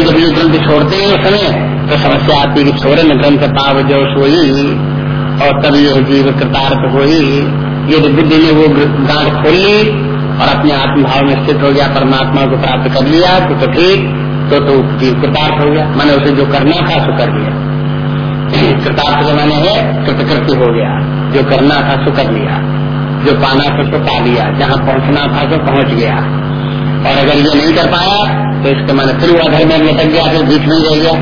हैं जब ये ग्रंथ छोड़ते हैं समय तो समस्या आती है छोड़े न ग्रंथ पाव जो सोई और तब यह जीव कृतार्थ हुई ये बुद्धि ने वो गांठ खोल ली और अपने आत्मभाव में स्थित हो गया परमात्मा को प्राप्त कर लिया तो, तो ठीक तो तो जीव कृतार्थ हो गया। मैंने उसे जो करना था सो कर लिया। कृतार्थ के मैंने है कृतकृत्य हो गया। जो करना था सो कर लिया। जो पाना था सो पा लिया। जहाँ पहुँचना था सो पहुँच गया। और अगर ये नहीं कर पाया तो इसके माने फिर वो अधर में लटक गया, फिर बीच में रह गया।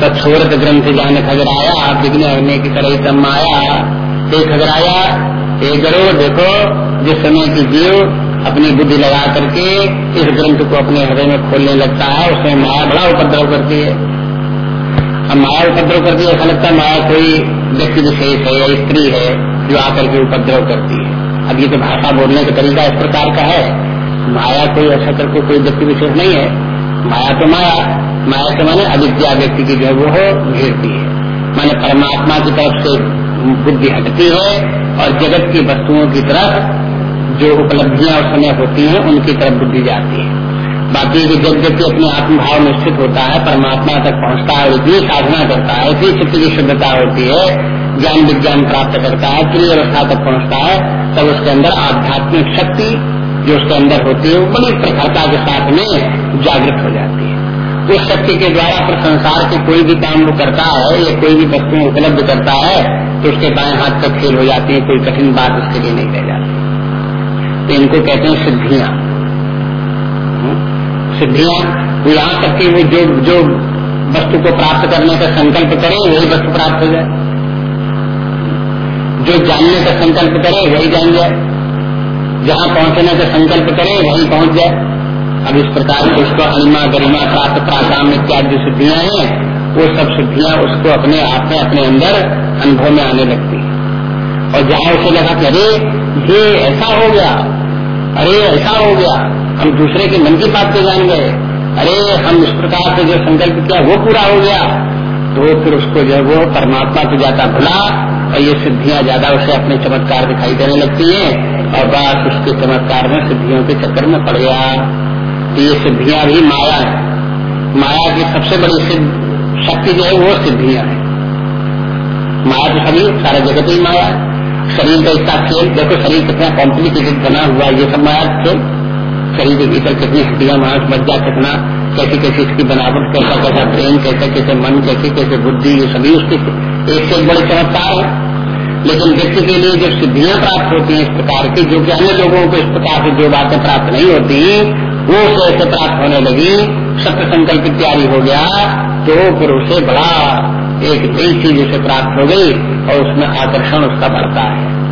तो छोड़त ग्रंथ जाने खजराया विघ्न अग्नि की तरह तम आया तो खजराया एक ज़रूर देखो, जिस समय की जीव अपनी बुद्धि लगा करके इस ग्रंथ को अपने हृदय में खोलने लगता है, उसमें माया बड़ा उपद्रव करती है। अब माया उपद्रव करती है, ऐसा लगता है माया कोई व्यक्ति विशेष है या स्त्री है जो आकर के उपद्रव करती है। अब ये तो भाषा बोलने का तरीका इस प्रकार का है। माया कोई ऐसा करके कोई व्यक्ति विशेष नहीं है। माया तो माया माया के माने अविद्या व्यक्ति की जो है वो घेरती है। माने परमात्मा की तरफ़ से बुद्धि हटती है और जगत की वस्तुओं की तरफ़ जो उपलब्धियाँ उस समय होती हैं, उनकी तरफ़ बुद्धि जाती है। बाकी जो जब व्यक्ति अपने आत्मभाव में स्थित होता है, परमात्मा तक पहुँचता है इतनी साधना करता है इतनी चित्त की शुद्धता होती है, ज्ञान विज्ञान प्राप्त करता है प्रिय अवस्था तक पहुँचता है, तब उसके अंदर आध्यात्मिक शक्ति जो उसके अंदर होती है, वो बड़ी प्रखरता के साथ में जागृत हो जाती है। उस शक्ति के द्वारा फिर संसार के कोई भी काम वो करता है, या कोई भी वस्तु उपलब्ध करता है तो उसके बाएँ हाथ तक खेल हो जाती है, कोई कठिन बात उसके लिए नहीं रह जाती। तो इनको कहते हैं सिद्धियाँ। सिद्धियाँ, वो यहाँ तक कि वो जो जो वस्तु को प्राप्त करने का संकल्प करे, वही वस्तु प्राप्त हो जाए। जो जानने का संकल्प करे, वही जान जाए। जहाँ पहुँचने का संकल्प करे, वहीं पहुँच जाए। अब इस प्रकार से उसको अनिमा, गरिमा प्राप्त प्राकाम इत्यादि सिद्धियाँ हैं। वो सब सिद्धियाँ उसको अपने आप में, अपने अंदर, अनुभव में आने लगती है। और जहाँ उसे लगा कि, अरे, ये ऐसा हो गया। अरे, ऐसा हो गया। हम दूसरे के मन की बात को जान गए। अरे, हम इस प्रकार से जो संकल्प किया, वो पूरा हो गया। तो फिर उसको जो वो परमात्मा को जाता भुला। और ये सिद्धियाँ ज़्यादा उसे अपने चमत्कार दिखाई देने लगती है, और बस उसके चमत्कार में सिद्धियों के चक्कर में पड़ गया। तो ये सिद्धियाँ भी माया है। माया की सबसे बड़ी शक्ति जो है वो सिद्धियाँ है। माया तो सभी, सारा जगत ही माया है। शरीर का इतना खेल, देखो शरीर कितना कॉम्प्लिकेटेड बना हुआ ये सब माया खेल शरीर के भीतर कितनी हड्डियाँ, मांस, मज्जा कितना कैसी कैसी इसकी बनावट कैसा कैसा ब्रेन कैसे कैसे मन कैसे कैसे बुद्धि, ये सभी उसके एक से एक बड़े चमत्कार है। लेकिन व्यक्ति के लिए जो सिद्धियाँ प्राप्त होती हैं इस प्रकार की, जो कि अन्य लोगों को इस प्रकार की जो बातें प्राप्त नहीं होती, वो उसे ऐसे प्राप्त होने लगी सत्य संकल्प इत्यादि हो गया तो फिर उसे बड़ा एक नई चीज़ उसे प्राप्त हो गई और उसमें आकर्षण उसका बढ़ता है।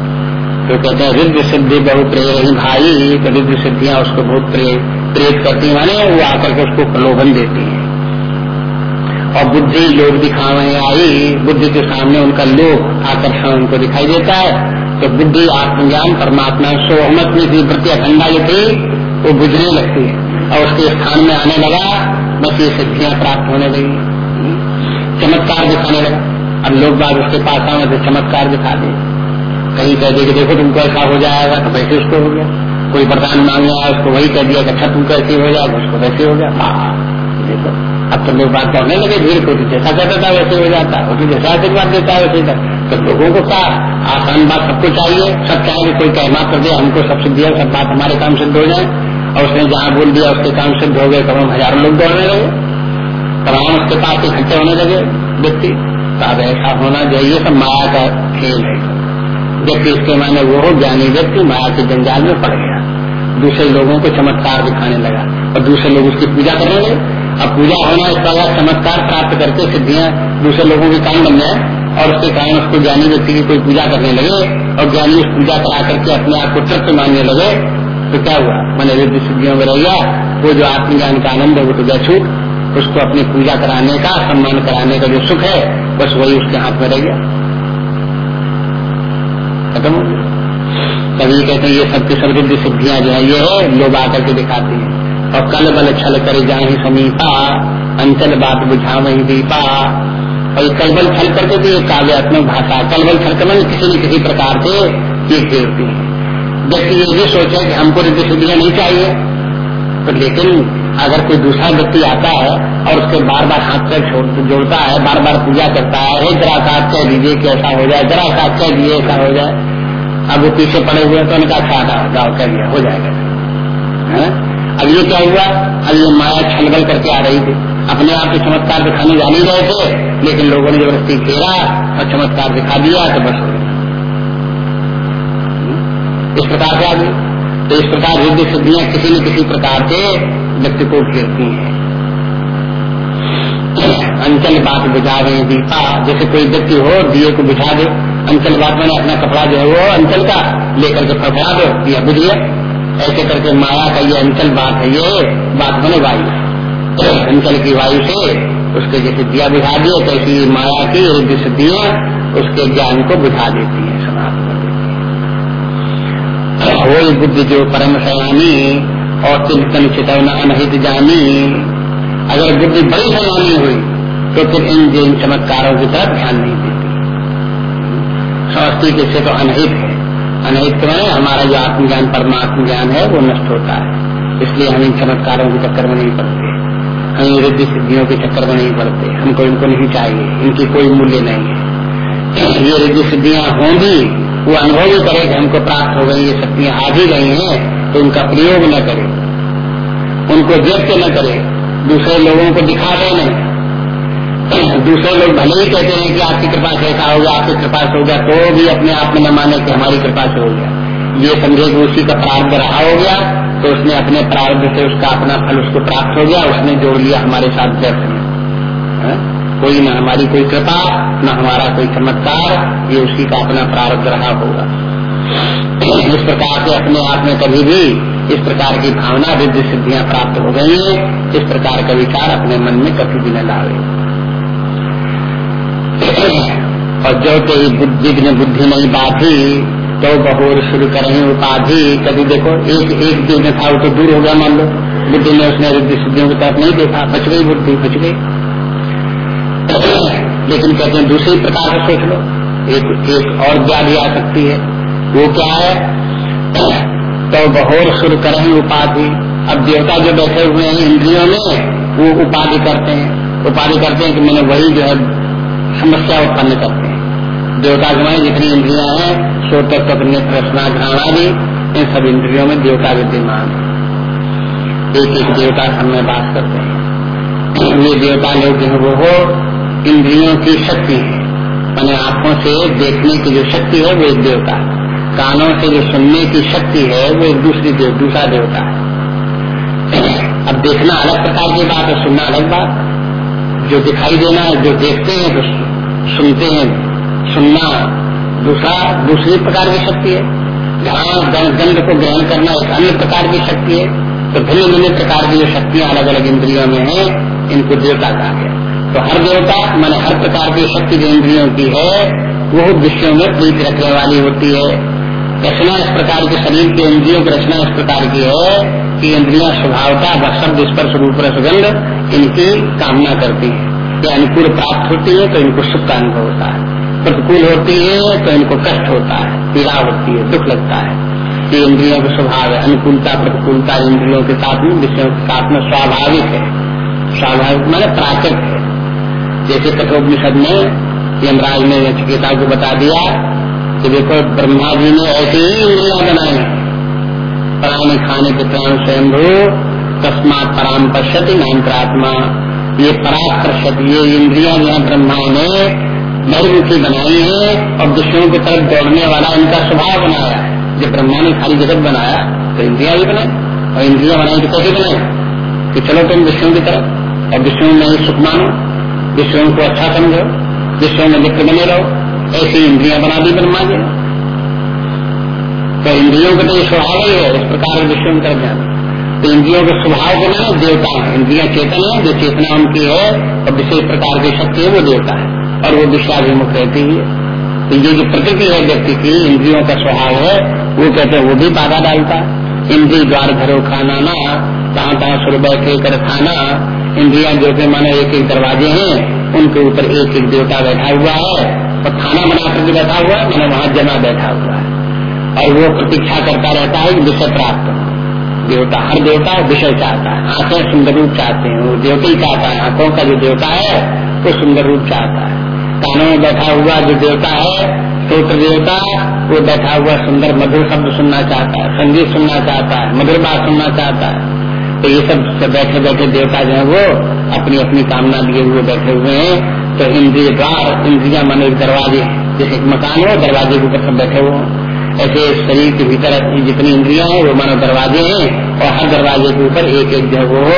तो कहते हैं, रिद्ध सिद्धि बहु प्रेर भाई। तो रिद्ध सिद्धियाँ उसको बहुत प्रेरित करती माने वो आकर के उसको प्रलोभन देती है। और बुद्धि लोग दिखावे आई, बुद्धि के सामने उनका लोभ आकर्षण उनको दिखाई देता है। तो बुद्धि, आत्मज्ञान, परमात्मा, सोहमत में भी प्रति अखंडा जो थी वो बुझने लगती है और उसके स्थान में आने लगा, बस ये सिद्धियाँ प्राप्त होने लगी। चमत्कार दिखाने लगा। अब लोग बाद उसके पास आए तो चमत्कार दिखा दे कहीं कह दिया कि देखो तुमको ऐसा हो जाएगा तो वैसे उसको हो गया। कोई वरदान मांग आया, उसको वही कह दिया कि अच्छा तुमको ऐसे हो जाएगा, उसको वैसे हो गया। हाँ देखो अब तो लोग बात करने लगे, भीड़ को जैसा कहता था वैसे हो जाता। वो तो जैसा आशीर्वाद देता है वैसे तो लोगों को कहा आसान बात सबको चाहिए, सब चाहे कोई कहना कर दे, हमको सब सिद्ध दिया सब बात हमारे काम सिद्ध हो जाए। और उसने जहाँ बोल दिया, उसके काम सिद्ध हो गए, तमाम हज़ारों लोग दौड़ने लगे। तमाम उसके पास इकट्ठे होने लगे व्यक्ति। तो अब ऐसा होना चाहिए सब माया का खेल है। जबकि इसके माने वो ज्ञानी व्यक्ति माया के जंजाल में पड़ गया। दूसरे लोगों को चमत्कार दिखाने लगा। और दूसरे लोग उसकी पूजा करने लगे। अब पूजा होना प्रकार चमत्कार प्राप्त करके सिद्धियाँ दूसरे लोगों के काम बन जाए और उसके कारण उसको ज्ञानी व्यक्ति की कोई पूजा करने लगे और ज्ञानी उस पूजा करा करके अपने आप को तृप्त मानने लगे तो क्या हुआ? मैंने रिद्धि सिद्धियों में रह गया। वो जो आत्मज्ञान का आनंद है, वो तो गया छूट। उसको अपनी पूजा कराने का, सम्मान कराने का जो सुख है, बस वही उसके हाथ में रह गया। खत्म हो गया। कभी कहते हैं, ये सबकी समृद्धि सिद्धियाँ जो है, ये है, लोग आकर के दिखाती हैं। और कल बल छल कर जाए समीपा, अंचल बात बुझा वही दीपा। और कल बल छल करके भी एक काव्यात्मक भाषा, कल बल छल कर किसी न किसी प्रकार से ये घेरती है। व्यक्ति ये भी सोचे कि हमको रिद्धि सिद्धियाँ नहीं चाहिए। तो लेकिन अगर कोई दूसरा व्यक्ति आता है और उसके बार बार हाथ पैर जोड़ता है बार बार पूजा करता है जरा साथ कह दीजिए कि ऐसा हो जाए, जरा साथ कह दीजिए ऐसा हो जाए। अब वो पीछे पड़े हुए तो उनका अच्छा गाँव कह दिया, हो जाएगा। है? अब ये क्या हुआ? अब ये माया छलबल करके आ रही थी। अपने आप के चमत्कार दिखाने जाने गए थे, लेकिन लोगों ने ज़बरदस्ती घेरा और चमत्कार दिखा दिया तो बस हो गया। इस प्रकार से आ गई तो इस प्रकार युद्ध सिद्धियाँ किसी न किसी प्रकार के व्यक्ति को घेरती हैं। अंचल बात बुझा रहे दीपा। जैसे कोई व्यक्ति हो, दिए को बुझा दे। अंचल बात मैंने अपना कपड़ा जो है वो अंचल का लेकर के फड़फड़ा दो। दिया बुझिए। ऐसे करके माया का ये अंचल बात है, ये बात बने वायु अंचल की वायु से उसके जैसे दिया बुझा दिए ऐसी माया की युद्ध सिद्धियाँ उसके ज्ञान को बुझा देती है, समाप्त है। बुद्धि जो परम सयानी और चिंतन चितवना अनहित जानी। अगर बुद्धि बड़ी सयानी हुई तो फिर इन जिन चमत्कारों की तरफ़ ध्यान नहीं देती। समझती कि तो अनहित है। अनहित में हमारा जो आत्मज्ञान परमात्म ज्ञान है, वो नष्ट होता है। इसलिए हम इन चमत्कारों के चक्कर में नहीं पड़ते। हम इन रिद्धि सिद्धियों के चक्कर में नहीं पड़ते। हमको इनको नहीं चाहिए। इनकी कोई मूल्य नहीं है। ये रिद्धि सिद्धियाँ होंगी वो अनुभव भी करे कि हमको प्राप्त हो गई, ये शक्तियाँ आ भी गई हैं तो उनका प्रयोग न करे। उनको व्यक्त न करे। दूसरे लोगों को दिखा दे नहीं। दूसरे लोग भले ही कहते हैं कि आपकी कृपा से ऐसा हो गया आपकी कृपा से हो गया तो भी अपने आप में न माने कि हमारी कृपा से हो गया ये समझे कि उसी का प्रारब्ध रहा हो गया तो उसने अपने प्रारंभ से उसका अपना फल उसको प्राप्त हो गया, उसने जोड़ लिया हमारे साथ व्यर्थ में। कोई न हमारी कोई कृपा, न हमारा कोई चमत्कार, ये उसी का अपना प्रारब्ध रहा होगा। इस प्रकार से अपने आप में कभी भी इस प्रकार की भावना विद्य सिद्धियाँ प्राप्त हो गई है। इस प्रकार का विचार अपने मन में कभी भी न लावे। और जो कोई विघ्न बुद्धि नहीं बाधी तो बहोर शुरू करें उपाधि। कभी देखो, एक एक दिन था, वो तो दूर हो गया, मान लो। बुद्धि ने उसने रिद्धि सिद्धियों की तरफ़ नहीं देखा, बच गई बुद्धि, बच गई। लेकिन कहते हैं, दूसरी प्रकार से सोच लो। एक एक और व्याधि आ सकती है। वो क्या है? तो बहोर सुर करें उपाधि। अब देवता जो बैठे हुए हैं, इंद्रियों में, वो उपाधि करते हैं। उपाधि करते हैं कि मैंने वही जो है समस्या उत्पन्न करते हैं। देवता जो है जितनी इंद्रिया है सोत तत्व रचना घ्राण आदि, इन सब इंद्रियों में देवता विद्यमान एक एक देवता सब में बात करते हैं। ये देवता लोग जो है वो इंद्रियों की शक्ति है। मैंने आँखों से देखने की जो शक्ति है, वो एक देवता है। कानों से जो सुनने की शक्ति है, वो एक दूसरी देव, दूसरा देवता है। अब देखना अलग प्रकार की बात है सुनना अलग बात। जो दिखाई देना है, जो देखते हैं तो सुनते हैं, सुनना दूसरा, दूसरी प्रकार की शक्ति है। घास गंध को ग्रहण करना एक अन्य प्रकार की शक्ति है तो भिन्न भिन्न प्रकार की जो शक्तियाँ अलग अलग इंद्रियों में है, इनको देवता कहा गया तो हर देवता, मैंने हर प्रकार की शक्ति जो इंद्रियों की है, वो विषयों में प्रीत रखने वाली होती है। रचना इस प्रकार के, शरीर के, इंद्रियों की रचना इस प्रकार की है कि इंद्रियाँ स्वभावता व शब्द स्पर्श रूप सुगंध इनकी कामना करती है। ये अनुकूल प्राप्त होती है तो इनको सुख का अनुभव होता है। प्रतिकूल होती है तो इनको कष्ट होता है। पीड़ा होती है, दुख लगता है। ये इंद्रियों का स्वभाव है। अनुकूलता, प्रतिकूलता इंद्रियों के साथ में विषयों के साथ में स्वाभाविक है। स्वाभाविक मैंने प्राकृत है। जैसे कठोपनिषद में यमराज ने चिकित्सा को बता दिया कि देखो, ब्रह्मा जी ने ऐसे ही इंद्रिया बनाई प्राण खाने के प्राण स्वयंभू, तस्मात पराम पश्यति नामत्रात्मा ये पश्यति ये इंद्रिया जो है ब्रह्मा ने नरमुखी बनाई है, और विषयों की तरफ़ दौड़ने वाला इनका स्वभाव बनाया जब ब्रह्मा ने खाली जगत बनाया तो इंद्रिया भी बनाई, और इंद्रिया बनाई तो कैसे बनाई? कि चलो तुम विषयों की तरफ़, और विषयों में सुख मानो विषयों को अच्छा समझो विषयों में लिप्त बने रहो, ऐसी इंद्रिया बना दी ब्रह्मा जी तो इंद्रियों का तो स्वभाव ही है, इस प्रकार विषयों की तरफ़ जाना। तो इंद्रियों के स्वभाव के नाम देवता है। इंद्रिया चेतन है, जो चेतना उनकी है, और विशेष प्रकार की शक्ति है, वो देवता है। और वो विश्वाभिमुख रहती है। तो ये जो प्रकृति है व्यक्ति की, इंद्रियों का स्वभाव है, वो कहते हैं, वो भी बाधा डालता है। इंद्री द्वार घरों खाना ना कहाँ कहाँ सुर बैठे कर खाना, इंद्रिया जो के माने एक एक दरवाजे हैं, उनके ऊपर एक एक देवता बैठा हुआ है, और खाना बना करके बैठा हुआ है, मैंने वहाँ जमा बैठा हुआ है। और वो प्रतीक्षा करता रहता है कि विषय प्राप्त। हो देवता, हर देवता विषय चाहता है। आँखें सुंदर रूप चाहते हैं, वो देवता ही चाहता है, आँखों का जो देवता है, वो सुंदर रूप चाहता है। कानों में बैठा हुआ जो देवता है स्त्रोत्र देवता, वो बैठा हुआ सुंदर मधुर शब्द सुनना चाहता है, संगीत सुनना चाहता है, मधुर बात सुनना चाहता है। तो ये सब बैठे बैठे देवता जो है, वो अपनी अपनी कामना लिए हुए बैठे हुए हैं। तो इंद्रिय द्वार, इंद्रिया मन एक दरवाजे जैसे मकान हो, दरवाजे के ऊपर सब बैठे हुए ऐसे शरीर के भीतर जितनी इंद्रिया हैं, वो मानो दरवाजे हैं, और हर दरवाजे के ऊपर एक एक वो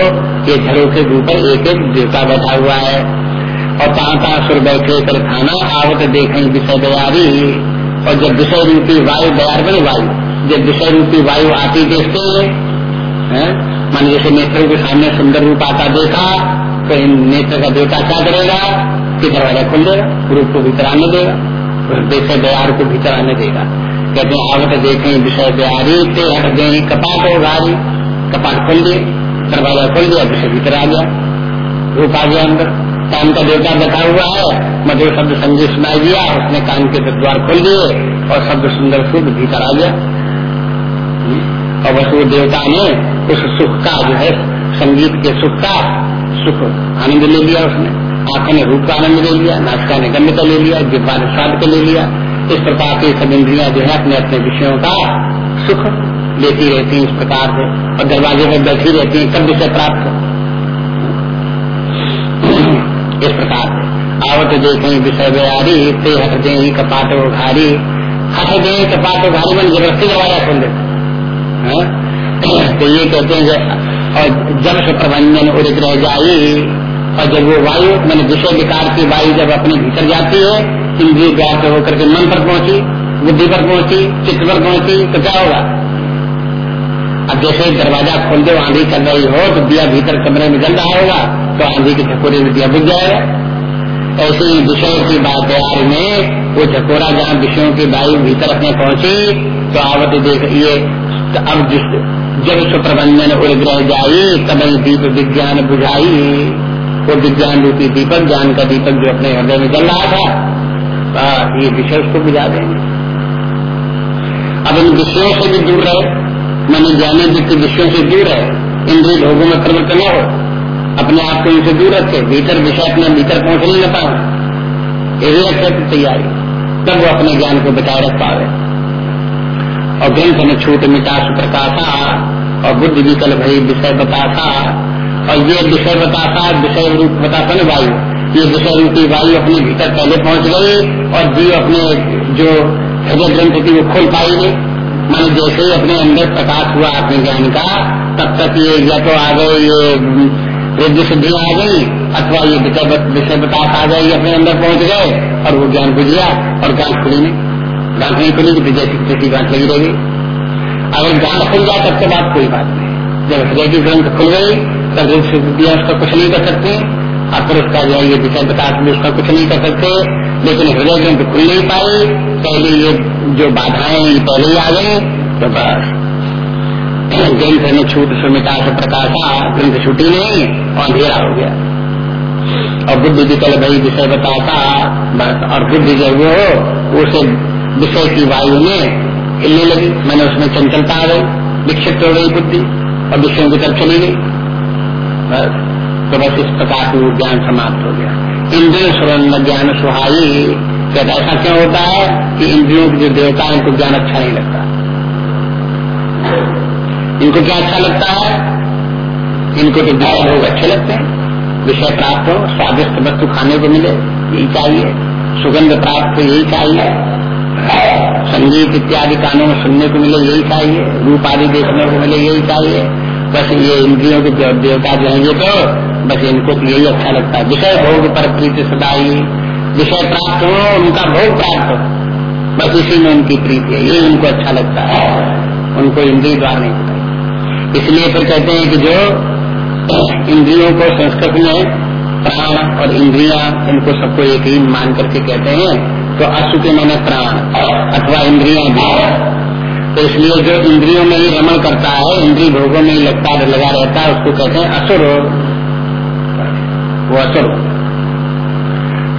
ये झड़ों के ऊपर एक एक देवता बैठा हुआ है। और कहाँ कहाँ सुर बैठे कर खाना, आवत देखें विषय दयारी। और जब विषय रूपी वायु, दयार बने वायु। जब विषय रूपी वायु आती देखते हैं मान जैसे नेत्रों के सामने सुंदर रूप आता देखा तो इन नेत्र का देवता क्या करेगा? कि दरवाज़ा खोल देगा, रूप को भीतर आने देगा विषय दयार को भीतर आने देगा। कहते आवत देखें विषय बिहारी ते हट गए कपाट हो गारी कपाट खोल दिए दरवाज़ा खोल दिया, विषय भीतर आ गया। रूप आ गया अंदर। कान का देवता बैठा हुआ है। मधुर शब्द संगीत सुनाई दिया, उसने कान के द्वार खोल दिए और शब्द सुंदर शुद्ध भीतर आ गया। और बस वो देवता ने उस सुख का जो है, संगीत के सुख का सुख आनंद ले लिया उसने। आँखों ने रूप का आनंद ले लिया नाचका ने गंध का ले लिया जिब्बा ने स्वाद का ले लिया। इस प्रकार की सब इंद्रिया जो है अपने अपने विषयों का सुख लेती रहती हैं इस प्रकार से, और दरवाजे में बैठी रहती हैं कब विषय प्राप्त इस प्रकार से। आवत देखें विषय व्यारी ते हट दे, कपाट उघारी। हट दे, कपाट उघारी, मन ज़बरदस्ती दरवाज़ा खोल देते तो ये कहते हैं और जब से प्रबंधन उड़ित रह जाई, और जब वो वायु, मैंने विषय विकार की वायु जब अपने भीतर जाती है इंद्रिय द्वार से होकर के मन पर पहुँची, बुद्धि पर पहुँची, चित्त पर पहुँची तो क्या होगा? अब जैसे दरवाज़ा खोल दो, आंधी चल रही हो तो दिया भीतर कमरे में जल रहा होगा तो आंधी के झकोरे में दिया बुझ जाएगा। ऐसे ही विषय की बात यार में, वो झकोरा जहाँ विषयों की वायु भीतर अपने पहुँची तो आवत देख, ये तो अब जिस, जब सुप्रबंधन उग्रह जाई, तब दीप विज्ञान बुझाई। वो विज्ञान रूपी दीपक, ज्ञान का दीपक जो अपने हृदय में जल रहा था ये विषय उसको बुझा देंगे। अब इन विषयों से भी दूर रहे। मैंने जाने जितने विषयों से दूर है इंद्रिय भोगों में प्रवृत्त न हो। अपने आप को इनसे दूर रखे। भीतर विषय अपने भीतर पहुँच नहीं पाओ यही रखे की तैयारी। तब वो अपने ज्ञान को बचाए रख पा रहे। और ग्रंथ में छूट मिटा सुप्रकाशा और बुद्धि विकल भई विषय बताता और ये विषय बताता विषय रूप बताता न वायु। ये विषय रूपी वायु अपने भीतर पहले पहुँच गई और जीव अपने जो हृदय ग्रंथ थी वो खोल नहीं मान जैसे ही अपने अंदर प्रकाश हुआ अपने ज्ञान का, तब तक ये या तो आ गए ये रिद्धि सिद्धि आ गई, अथवा ये विषय विकास आ गए अपने अंदर पहुँच गए और वो ज्ञान बुझ गया और गांठ खुली नहीं। गांठ नहीं खुली तो जैसी जैसी गांठ लगी रहेगी। अगर गांठ खुल जाए तब के बाद कोई बात नहीं। जब हृदय की ग्रंथ खुल गई, तब रिद्धि सिद्धि उसका कुछ नहीं कर सकते। और फिर उसका जो है ये विषय में उसका कुछ नहीं कर सकते, लेकिन हृदय ग्रंथ खुल नहीं पाए, पहले ये जो बाधाएँ ये पहले ही आ गई तो बस। ग्रंथ में छूट सुमिता से प्रकाशा ग्रंथ छूटी नहीं, और अंधेरा हो गया। और बुद्धि विकल भाई, विषय बताता, बस। और बुद्धि जब वो, उसे विषय की वायु में हिलने लगी। मैंने उसमें चंचलता आ गई, विक्षिप्त हो गई बुद्धि, और विषयों की तरफ़ चली गई। बस। तो बस इस प्रकार से वो ज्ञान समाप्त हो गया। इंद्रिय सुवर्ण ज्ञान सुहाई कहता ऐसा क्यों होता है कि इंद्रियों के जो देवता है, इनको ज्ञान अच्छा नहीं लगता? इनको क्या अच्छा लगता है? इनको तो ज्ञान लोग अच्छे लगते हैं। विषय प्राप्त हो, स्वादिष्ट वस्तु खाने को मिले, यही चाहिए। सुगंध प्राप्त हो, यही चाहिए। संगीत इत्यादि कानों में सुनने को मिले, यही चाहिए। रूप आदि देखने को मिले, यही चाहिए। बस ये इंद्रियों के देवता जो है, ये तो बस इनको तो यही अच्छा लगता है। विषय भोग पर प्रीति सदाई विषय प्राप्त हो, उनका भोग प्राप्त हो। बस इसी में उनकी प्रीति है। यही उनको अच्छा लगता है। उनको इंद्रिय द्वार नहीं पता। इसलिए फिर कहते हैं कि जो इंद्रियों को संस्कृत में प्राण और इंद्रिया इनको सबको एक ही मान करके कहते हैं तो अशु के मैंने प्राण अथवा इंद्रिया भी। तो इसलिए जो इंद्रियों में ही रमण करता है, इंद्रिय भोगों में ही लगता, लगा रहता है, उसको कहते हैं असुर वो असुर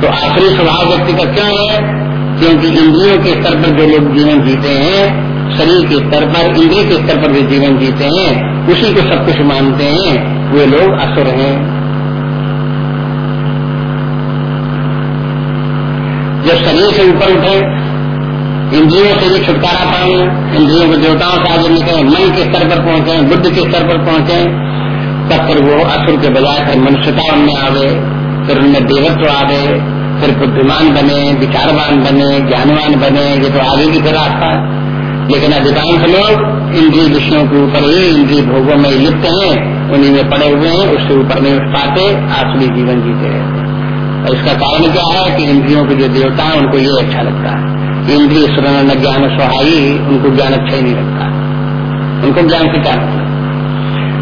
तो आखिरी स्वभाव व्यक्ति का क्या है? क्योंकि इंद्रियों के स्तर पर जो लोग जीवन जीते हैं, शरीर के स्तर पर, इंद्रिय के स्तर पर जो जीवन जीते हैं, उसी को सब कुछ मानते हैं, वे लोग असुर हैं। जब शरीर से ऊपर उठे, इंद्रियों से भी छुटकारा पाए, इंद्रियों को देवताओं से आगे निकले, मन के स्तर पर पहुँचे, बुद्ध के स्तर पर पहुँचे तब फिर वो असुर के बजाय फिर मनुष्यता उनमें आवे, फिर उनमें देवत्व आवे, फिर बुद्धिमान बने, विचारवान बने, ज्ञानवान बने, ये तो आगे की फिर रास्ता है। लेकिन अधिकांश लोग इंद्रिय विषयों के ऊपर ही, इंद्रिय भोगों में लिप्त हैं, उन्हीं में पड़े हुए हैं, उससे ऊपर नहीं उठ पाते आसुरी जीवन जीते रहते और इसका कारण क्या है कि इंद्रियों के जो देवता है, उनको ये अच्छा लगता है। इंद्रिय सुरन ज्ञान सहाई, उनको ज्ञान अच्छा ही नहीं लगता। उनको ज्ञान से क्या मतलब?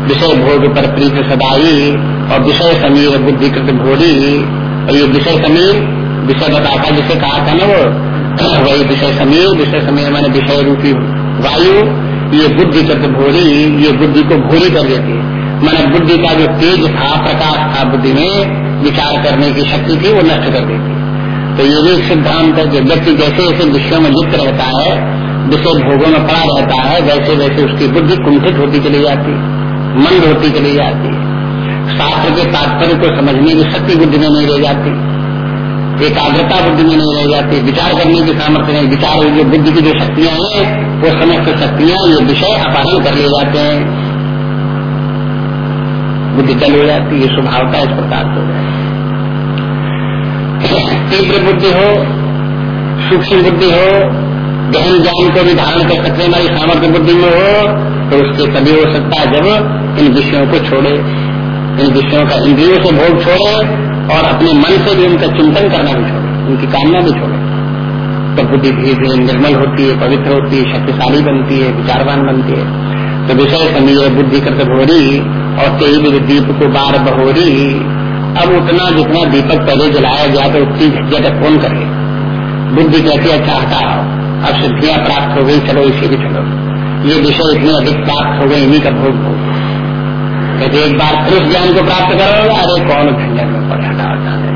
विषय भोग पर प्रीत सदाई और विषय समीर बुद्धिकृत भोरी और ये विषय समीर, विषय बताता जिसे कहा था ना वो, वही विषय समीर विषय समीर मैंने विषय रूपी वायु। ये बुद्धि कृत भोरी ये बुद्धि को भोरी कर देती मैंने बुद्धि का जो तेज था, प्रकाश था बुद्धि में, विचार करने की शक्ति थी, वो नष्ट कर देती तो ये भी सिद्धांत है व्यक्ति जैसे जैसे विषयों में लिप्त रहता है, विषय भोगों में पड़ा रहता है, वैसे वैसे उसकी बुद्धि कुंठित होती चली जाती है। मंद होती चली जाती है। शास्त्र के तात्पर्य को समझने की शक्ति बुद्धि में नहीं रह जाती। एकाग्रता बुद्धि में नहीं रह जाती। विचार करने की सामर्थ्य नहीं। विचार जो बुद्धि की जो शक्तियाँ हैं, वो समस्त शक्तियाँ, ये विषय अपहरण कर ले जाते हैं। बुद्धि चल हो जाती है स्वभावता इस प्रकार से तीव्र बुद्धि हो, सूक्ष्म बुद्धि हो, गहन ज्ञान को भी धारण कर सकते हमारी सामर्थ्य बुद्धि में हो तो उसके तभी हो सकता है जब इन विषयों को छोड़े, इन विषयों का इंद्रियों से भोग छोड़े और अपने मन से भी उनका चिंतन करना भी छोड़े, उनकी कामना भी छोड़े। तो बुद्धि धीरे धीरे निर्मल होती है, पवित्र होती है, शक्तिशाली बनती है, विचारवान बनती है तो विषय समय बुद्धि करते भोरी और तेज दीप को बार बहोरी। अब उतना जितना दीपक पहले जलाया गया तो उतनी झंझट कौन करे? बुद्धि कहती अच्छा हटाओ अब सिद्धियाँ प्राप्त हो गई, चलो, इसी भी चलो। ये विषय इतने अधिक प्राप्त हो गए, इन्हीं का भोग हो कहते एक बार फिर ज्ञान को प्राप्त करो, अरे कौन झंझट में पड़े हटाओ जाने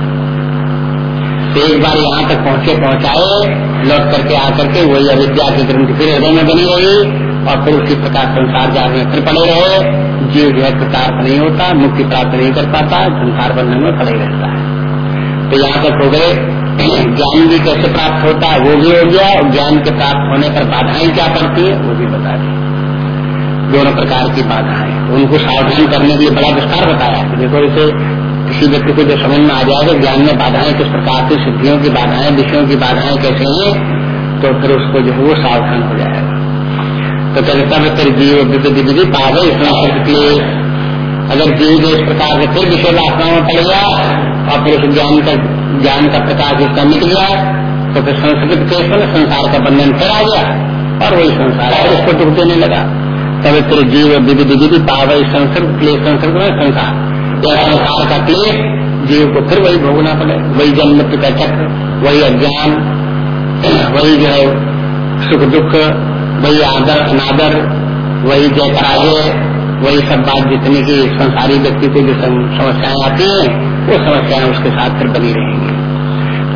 तो एक बार यहाँ तक पहुँचे, पहुँचाए, लौट करके आकर के वही अविद्या के ग्रंथ फिर हृदय में बनी रही और फिर उसी प्रकार संसार जाल में फिर पड़े रहे। जीव जो है कृतार्थ नहीं होता, मुक्ति प्राप्त नहीं कर पाता, संसार बंधन में पड़े रहता है। तो यहाँ तक हो गए। ज्ञान भी कैसे प्राप्त होता है, वो भी हो गया। और ज्ञान के प्राप्त होने पर बाधाएँ क्या पड़ती है, वो भी बता दी। दोनों प्रकार की बाधाएँ तो उनको सावधान करने के लिए बड़ा विस्तार बताया कि देखो, इसे किसी व्यक्ति को जो समझ में आ जाएगा ज्ञान में बाधाएँ, किस प्रकार की सिद्धियों की बाधाएँ, विषयों की बाधाएँ कैसे हैं तो फिर उसको जो है वो सावधान हो जाएगा। तो कहते तब फिर जीव विधि पावे इसमें अगर जीव जो इस प्रकार से फिर विषय वासनाओं में पड़ गया और फिर उस ज्ञान का ज्ञान का प्रकाश उसका मिट गया तो फिर संस्कृत के में संसार का बंधन फिर आ गया और वही संसार है। उसको दुख देने लगा। फिर जीव, विविध विधि पावे संस्कृत क्लेश संस्कृत में संसार या संसार का क्लेश, जीव को फिर वही भोगना पड़े, वही जन्म मृत्यु का चक्र, वही अज्ञान, वही जो है सुख दुख, वही आदर, अनादर, वही जय पराजय, वही सब बात जितनी की संसारी व्यक्ति को जो समस्याएँ आती है, वो समस्याएँ उसके साथ फिर बनी रहेंगी।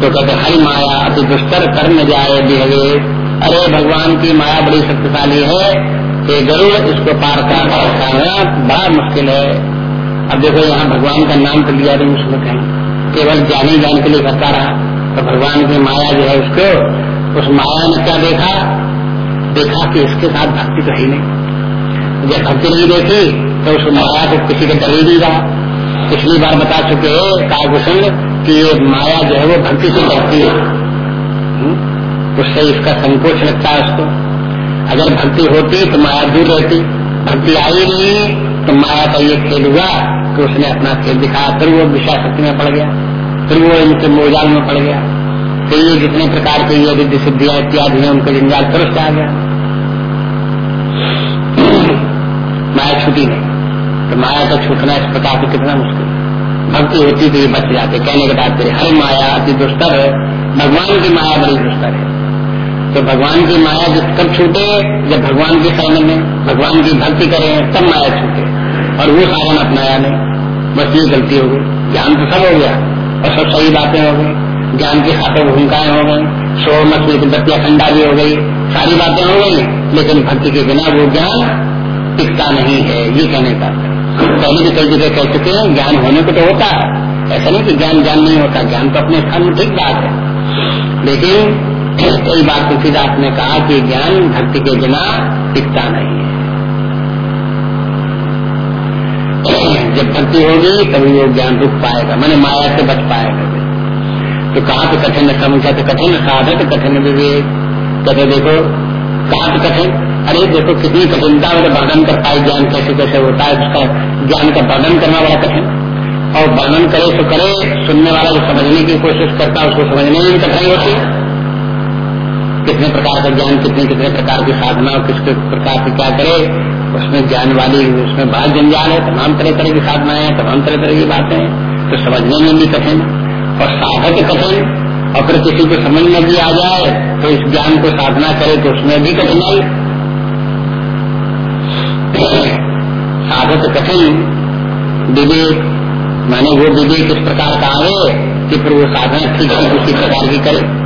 तो कहते हरि माया अति दुष्कर कर न जाए बिहवे। अरे भगवान की माया बड़ी शक्तिशाली है ये गरुड़ इसको पार करना बड़ा मुश्किल है। अब देखो, यहाँ भगवान का नाम तो लिया नहीं उसमें कहीं। केवल ज्ञानी जान के लिए करता रहा। तो भगवान की माया जो है उसको, उस माया ने क्या देखा? देखा कि इसके साथ भक्ति तो है नहीं। जब भक्ति नहीं देखी तो उस माया को किसी का डर ही नहीं रहा। पिछली बार बता चुके हो कागभूषण कि ये माया जो है वो भक्ति से डरती है। हम्म? उससे इसका संकोच लगता है उसको। अगर भक्ति होती तो माया दूर रहती। भक्ति आई नहीं तो माया का ये खेल हुआ कि उसने अपना खेल दिखाया, फिर वो विषय शक्ति में पड़ गया। फिर वो इनके मोजाल में पड़ गया। फिर ये जितने प्रकार के ये रिद्धि सिद्धियाँ इत्यादि हैं, उनका जंजाल तुरस्त आ गया। माया छुटी नहीं। तो माया का छूटना इस प्रकार से कितना मुश्किल भक्ति होती तो ये बच जाते, कहने के बाद हर माया अति दुष्टर है। भगवान की माया बड़ी दुष्टर है। तो भगवान की माया जब कब छूटे, जब भगवान की शरण में, भगवान की भक्ति करें, तब माया छूटे। और वो साधन अपनाया नहीं। बस ये गलती हो गई। ज्ञान तो सब हो गया। और सब सही बातें हो गई। ज्ञान की खाते भूमिकाएँ हो गई। शोर मछली की बत्तियाँ ठंडा भी हो गई। सारी बातें हो गई, लेकिन भक्ति के बिना वो ज्ञान टिकता नहीं है। ये कहने का पहले भी कई जगह कह चुके हैं, ज्ञान होने को तो होता है। ऐसा नहीं कि ज्ञान ज्ञान नहीं होता। ज्ञान तो अपने स्थान में ठीक बात है। लेकिन कई बार तुलसीदास ने कहा कि ज्ञान भक्ति के बिना टिकता नहीं है। जब भक्ति होगी, तभी वो ज्ञान रुक पाएगा, मैंने माया से बच पाएगा। तो कहा तो कठिन समझा तो कठिन, साधक कठिन विवेक। कहते देखो कहा तो कठिन, अरे देखो कितनी कठिनता में वर्णन कर पाए ज्ञान कैसे कैसे होता है, उसका ज्ञान का वर्णन करना बड़ा कठिन। और वर्णन करे तो करे, सुनने वाला जो समझने की कोशिश करता है, उसको समझने में कठिनाई होती है। कितने प्रकार का ज्ञान, कितने कितने प्रकार की साधना और किस प्रकार की क्या करे, उसमें ज्ञान वाली, उसमें बात जंजाल है, तमाम तरह तरह की साधनाएँ हैं, तमाम तरह तरह की बातें हैं तो समझने में भी कठिन। और साधक कठिन, और फिर किसी को समझ में भी आ जाए तो इस ज्ञान को साधना करे तो उसमें भी कठिनाई। साधक कठिन, विवेक, माने वो विवेक इस प्रकार का आवे, कि फिर वो साधना ठीक ठीक उसी प्रकार की करे।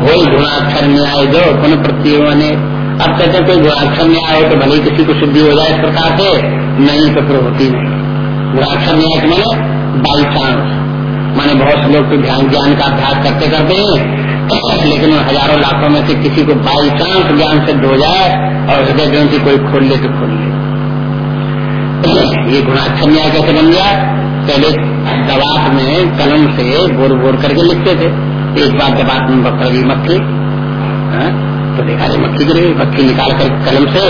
हो गुणाक्षर न्याय जो पुनः प्रत्यय अब कहते कोई गुणाक्षर न्याय हो तो भले किसी को सिद्धि हो जाए, इस प्रकार से नहीं तो फिर नहीं। गुणाक्षर न्याय मैंने बाई चांस माने बहुत से लोग तो ध्यान, ज्ञान का अभ्यास करते करते हैं, लेकिन हज़ारों लाखों में से किसी को बाई चांस ज्ञान सिद्ध हो जाए और हृदय ग्रंथि कोई खोल ले तो खोल ले। ये गुणाक्षर न्याय कैसे बन गया? पहले दवात में कलम से बोर बोर करके लिखते थे। एक बार जब आत्म पकड़ गई मक्खी हाँ? तो देखा जाए मक्खी गिर मक्खी निकाल कर कलम से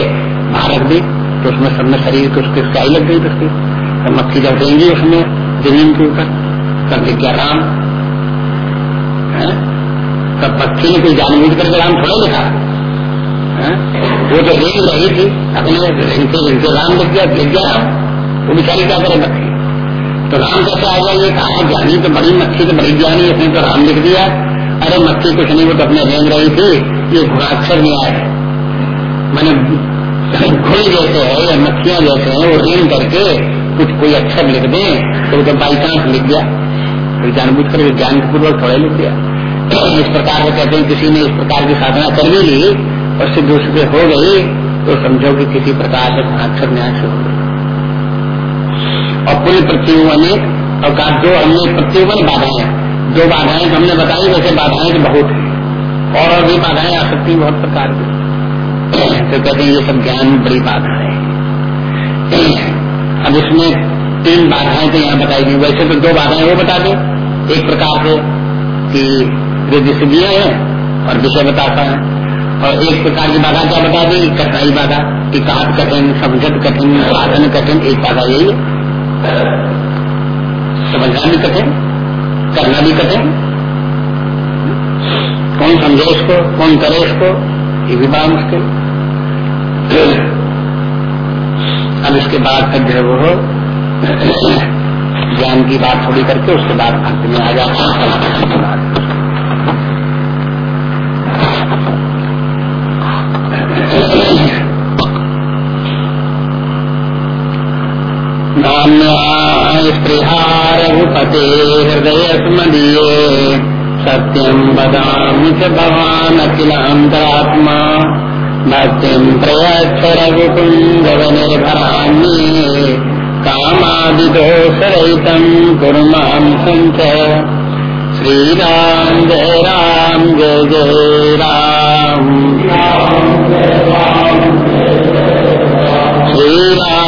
बाहर रख दी तो उसमें सब में शरीर को उसकी स्काई लग गई उसकी तो मक्खी जब देंगी उसमें ज़मीन के ऊपर, तब दिख गया राम हाँ? तब पक्षी ने कोई जानबूझ करके राम थोड़ा लिखा हाँ? वो तो रेंग रही थी, अपने राम दिख गया दिख गया वो बेचारी क्या करे मक्खी तो राम कैसे आ गया ये कहा ज्ञानी तो बड़ी मक्खी तो बड़ी ज्ञानी इसने तो राम लिख दिया। अरे मक्खी कुछ नहीं, वो तो अपने रेंग रही थी, ये घुड़ाक्षर नहीं आया मैंने घुड़ जैसे है, या मक्खियाँ जैसे है, वो रेंग करके कुछ कोई अक्षर लिख दे तो वो तो बाई चांस लिख दिया। कोई जानबूझ कर ज्ञान पूर्वक थोड़ा लिख दिया। इस प्रकार से कहते हैं, किसी ने इस प्रकार की साधना कर भी ली, और सिद्ध हो गई तो समझो कि किसी प्रकार से अक्षर न्याय से हो और पूरी पृथ्वी अनेक और कहा दो हमने में बाधाएँ दो बाधाएँ हमने बताई, वैसे बाधाएँ तो बहुत है। और भी बाधाएँ आ सकती बहुत प्रकार की। तो कहते हैं ये सब ज्ञान बड़ी बाधाएँ अब इसमें तीन बाधाएँ तो यहाँ बताई गई। वैसे तो दो बाधाएँ वो बता दो। एक प्रकार से कि जो दिया है और विषय बताता है। और एक प्रकार की बाधा क्या बता दी? कठिनाई बाधा, कि कहा कठिन, समझत कठिन, साधन कठिन, एक बाधा यही है। समझना भी कठिन, करना भी कठिन। कौन समझे इसको कौन करे इसको ये भी बड़ा मुश्किल। अब इसके बाद फिर जो है वो ज्ञान की बात थोड़ी करके उसके बाद भक्ति में आ जाता है। स्पृहारघुपते हृदय स्मदीये सत्यम बदामि च भवान् अखिलान्तरात्मा भक्तिं प्रयच्छ रघुकुञ्जवनिर्भरान्ये कामादिदोषरहितं कुरु माँ श्रीराम जय राम, जय जय राम। श्री राम जय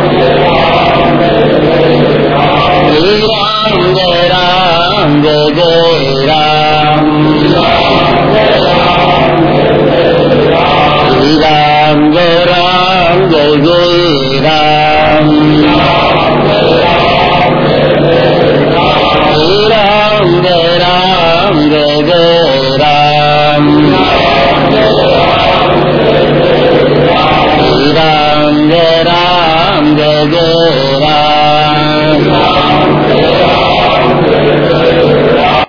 Ram Ram जय जय राम